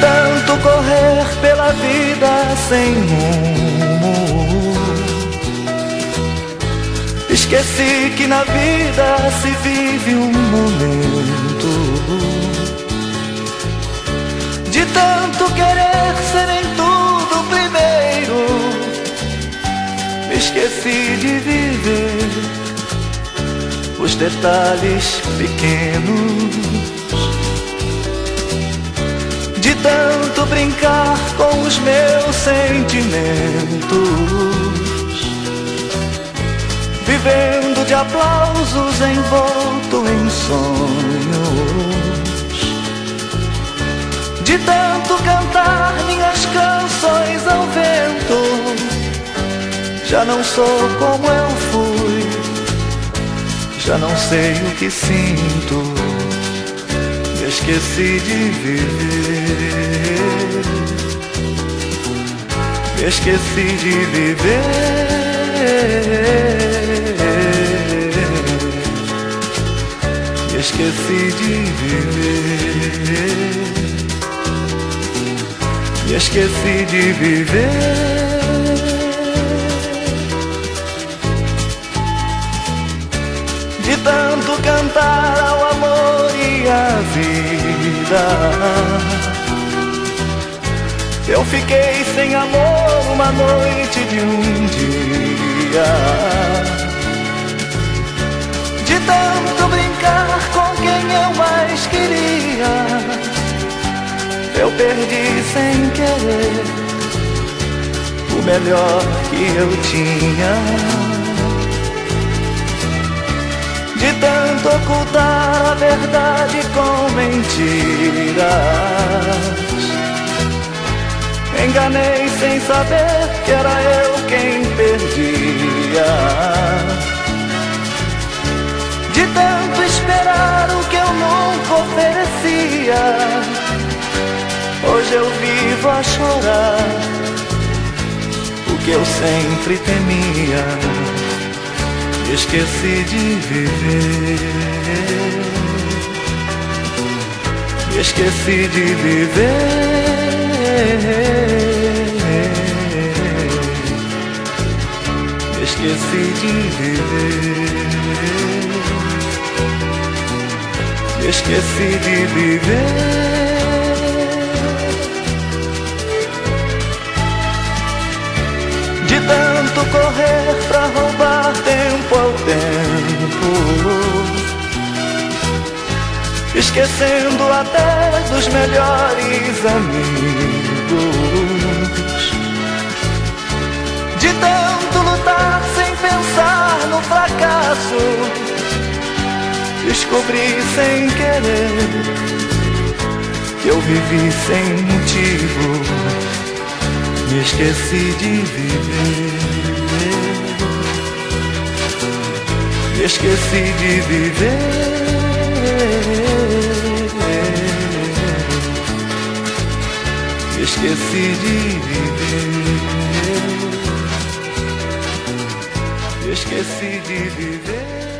tanto correr pela vida sem rumo. Esqueci que na vida se vive um momento de tanto querer ser em tudo primeiro. Esqueci de viver os detalhes pequenos tanto brincar com os meus sentimentos, vivendo de aplausos envolto em sonhos, de tanto cantar minhas canções ao vento, já não sou como eu fui, já não sei o que sinto esqueci de viver. Esqueci de viver. Esqueci de viver. Esqueci de viver. De tanto cantar ao amor e a vida. Eu fiquei sem amor uma noite de um dia. De tanto brincar com quem eu mais queria, eu perdi sem querer o melhor que eu tinha. De tanto ocultar a verdade com mentiras. Enganei sem saber que era eu quem perdia. De tanto esperar o que eu nunca oferecia Hoje eu vivo a chorar O que eu sempre temia esqueci de viver. Esqueci de viver. Esqueci de viver. Esqueci de viver. Esquecendo até dos melhores amigos De tanto lutar sem pensar no fracasso Descobri sem querer Que eu vivi sem motivo me esqueci de viver. Esqueci de viver. Esqueci de viver. Esqueci de viver.